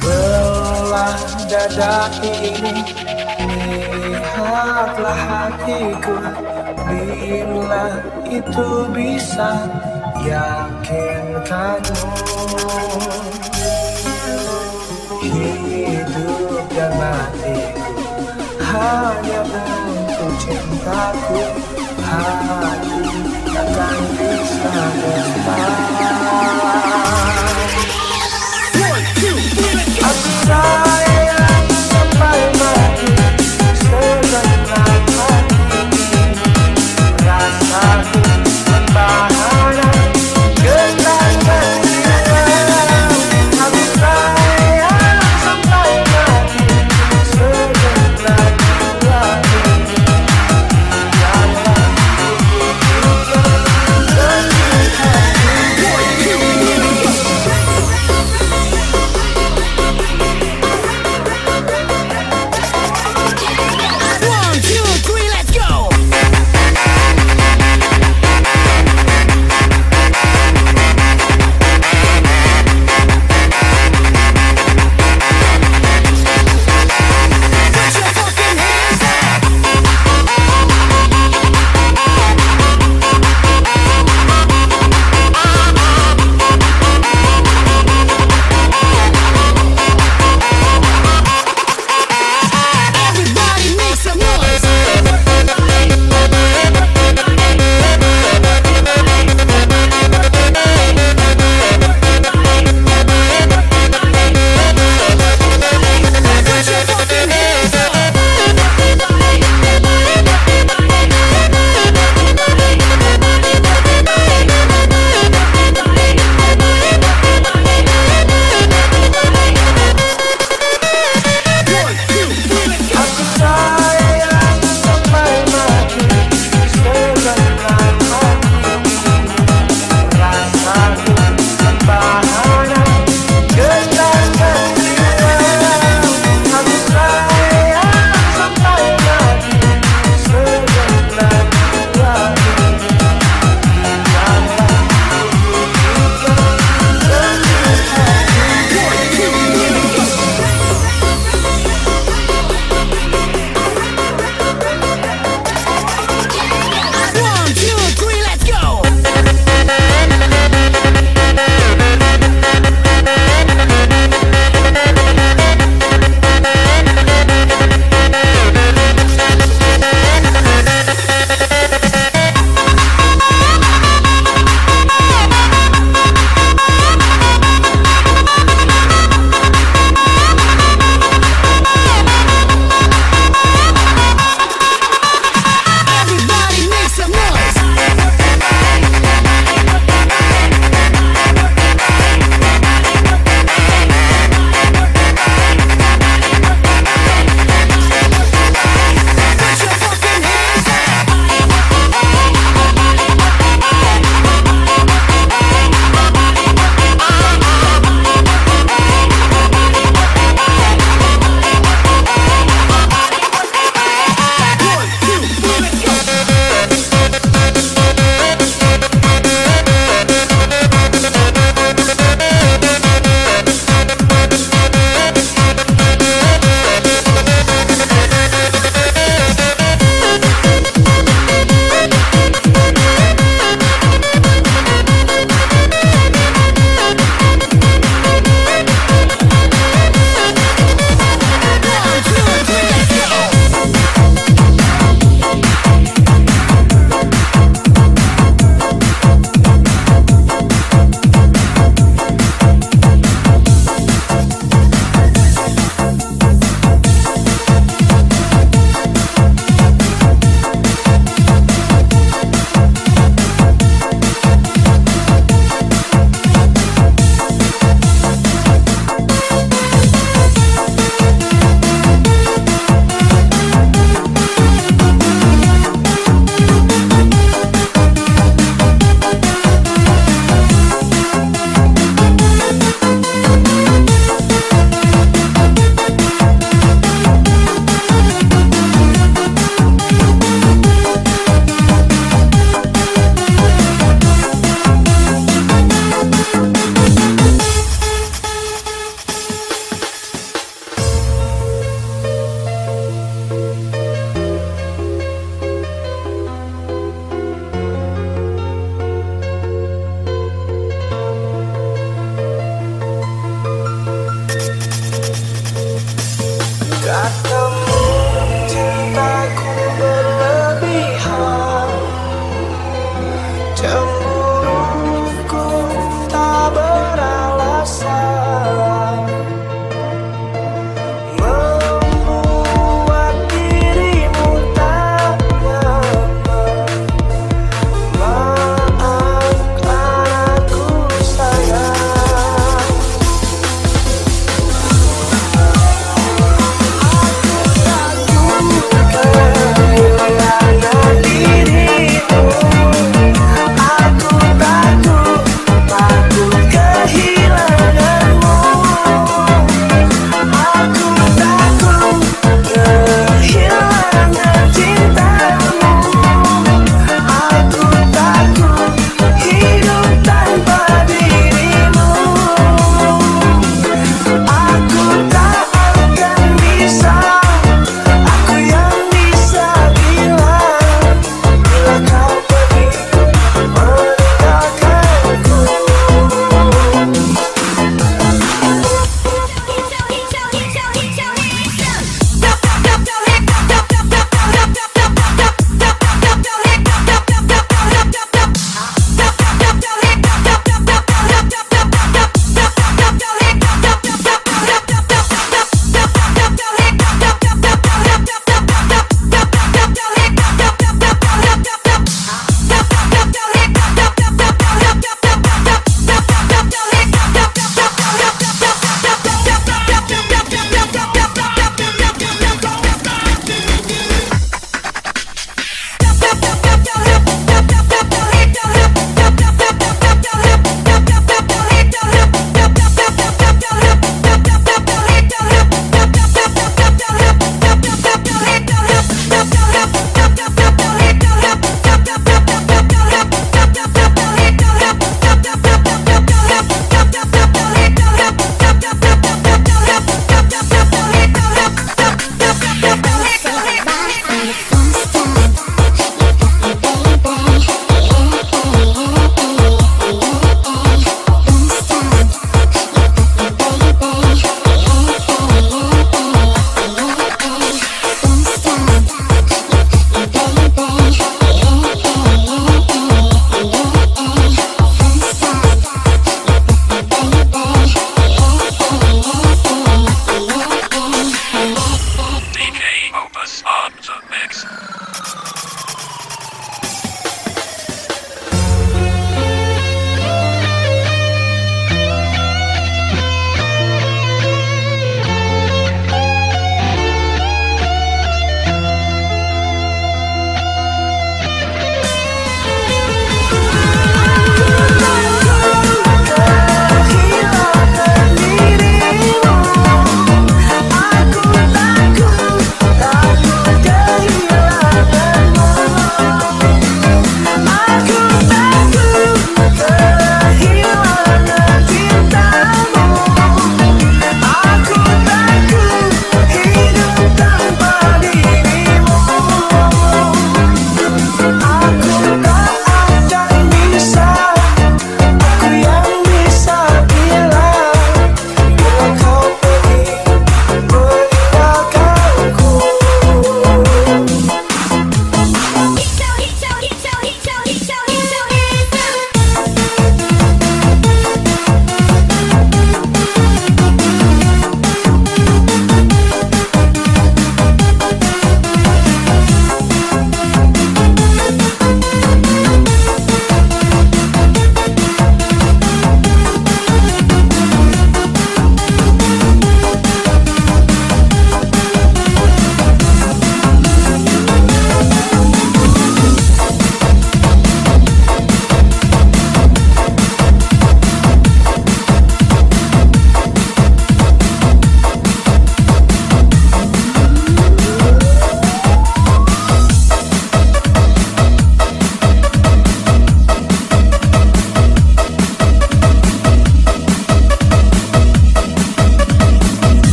Belah dada ini Lihatlah hatiku. Bila itu bisa Yakinkanmu. Hidup dan mati Hanya untuk cintaku. Hati takkan bisa bertahan